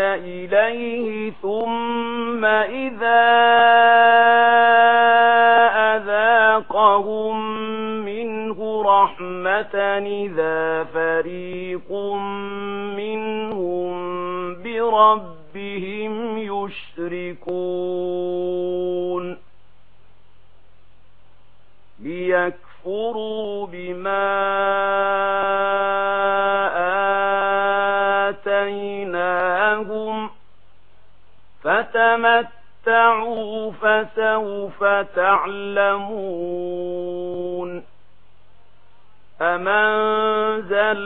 إليه ثم إذا أذاقهم منه رحمة إذا فريق منهم بربهم يشركون ليكفروا تَمَتَّعُوا فَسَوْفَ تَعْلَمُونَ أَمَنزَلْنَا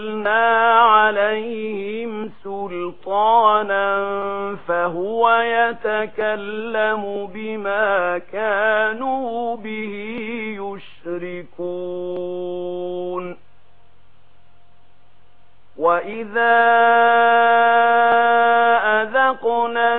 عَلَيْهِمْ سُلْطَانًا فَهُوَ يَتَكَلَّمُ بِمَا كَانُوا بِهِ يُشْرِكُونَ وَإِذَا أَذَقْنَا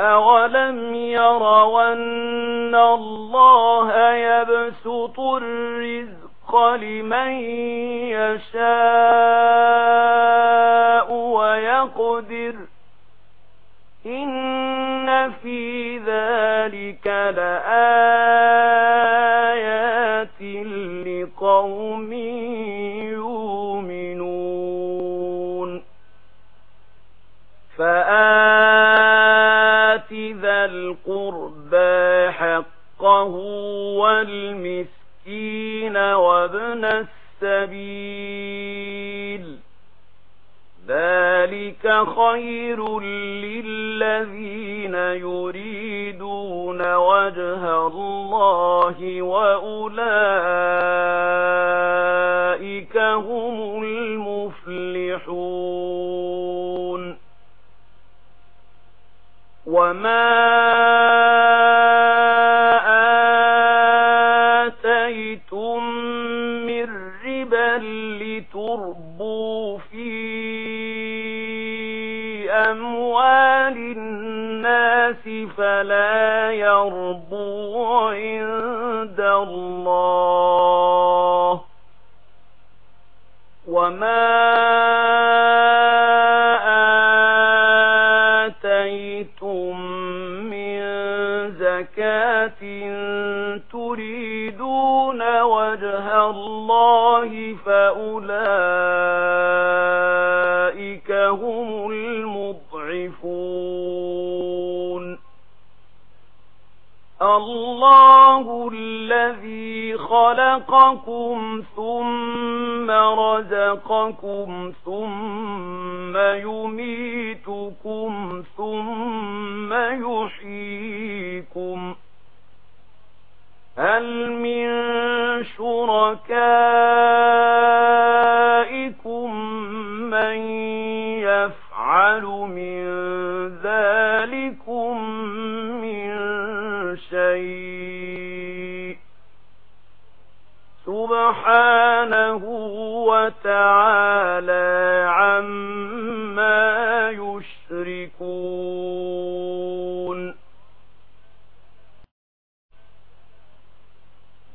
أَوَلَمْ يَرَوْا أَنَّ اللَّهَ يَبْسُطُ الرِّزْقَ لِمَن يَشَاءُ وَيَقْدِرُ إِنَّ فِي ذَلِكَ لَآيَاتٍ خير للذين يريدون وجه الله وأولئك هم المفلحون. وما وما آتيتم من زكاة تريدون وجه الله فأولئك هم المضعفون الله الذي خلقكم ثم رزقكم ثم يميتكم ثم يحييكم هل من شركات تعالى عما يشركون.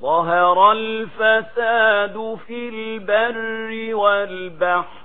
ظهر الفساد في البر والبحر.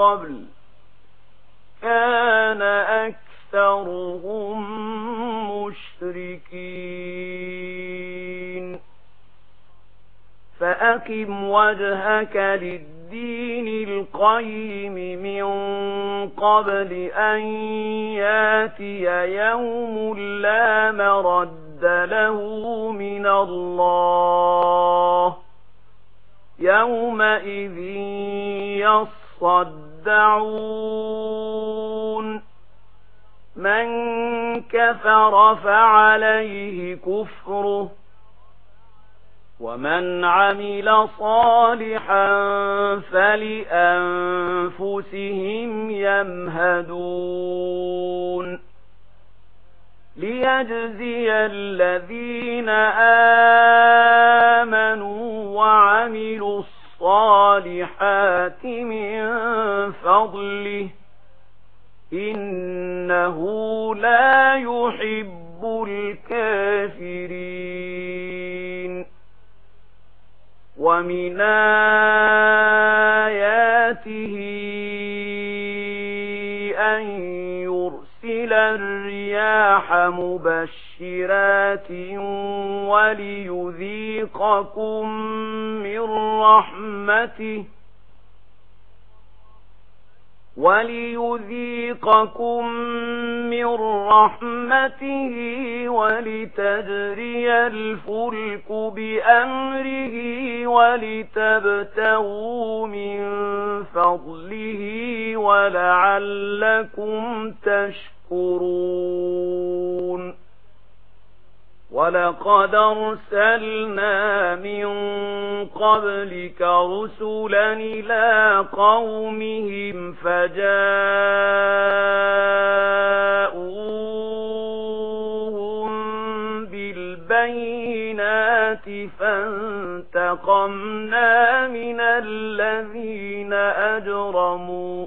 قبل كان أكثرهم مشركين. فأقم وجهك للدين القيم من قبل أن ياتي يوم لا مرد له من الله. يومئذ يصد تدعون من كفر فعليه كفره ومن عمل صالحا فلأنفسهم يمهدون ليجزي الذين آمنوا وعملوا الصالحات من فضله إنه لا يحب الكافرين ومن آياته الرياح مبشرات وليذيقكم من رحمته وليذيقكم من رحمته ولتجري الفلك بأمره ولتبتغوا من فضله ولعلكم تشكرون تشكرون ولقد أرسلنا من قبلك رسلا إلى قومهم فجاءوهم بالبينات فانتقمنا من الذين أجرموا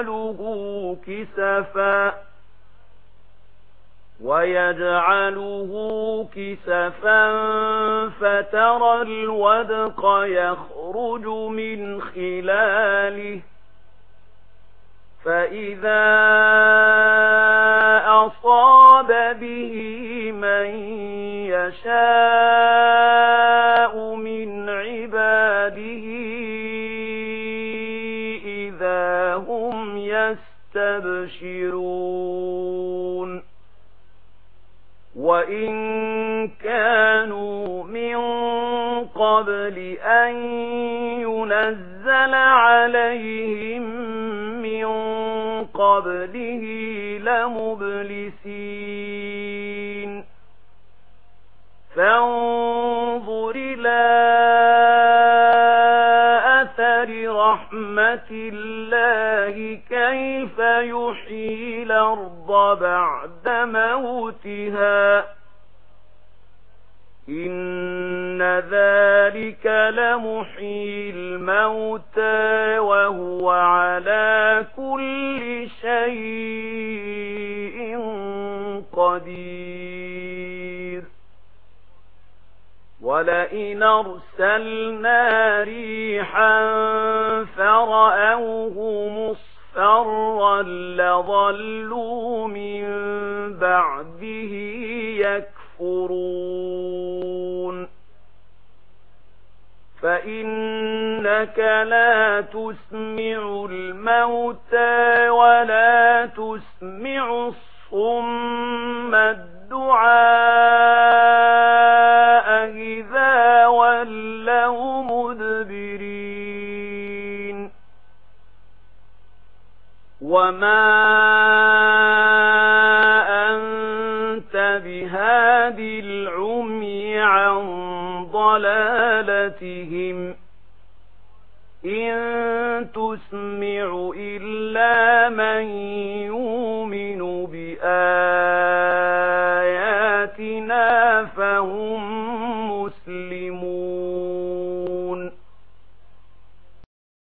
يجعله كسفا ويجعله كسفا فترى الودق يخرج من خلاله فإذا أصاب به من يشاء وَإِن كَانُوا مِن قَبْلِ أَن يُنَزَّلَ عَلَيْهِم مِّن قَبْلِهِ لَمُبْلِسِينَ فَانظُرْ إِلَى أَثَرِ رَحْمَةِ اللَّهِ كَيْفَ يُحْيِي الْأَرْضَ بَعْدَ موتها. إن ذلك لمحيي الموتى وهو على كل شيء قدير. ولئن أرسلنا ريحا فرأوه مصر أَصْفَرًا لَظَلُّوا مِنْ بَعْدِهِ يَكْفُرُونَ فَإِنَّكَ لَا تُسْمِعُ الْمَوْتَى وَلَا تُسْمِعُ الصُّمَّ عن ضلالتهم إن تسمع إلا من يؤمن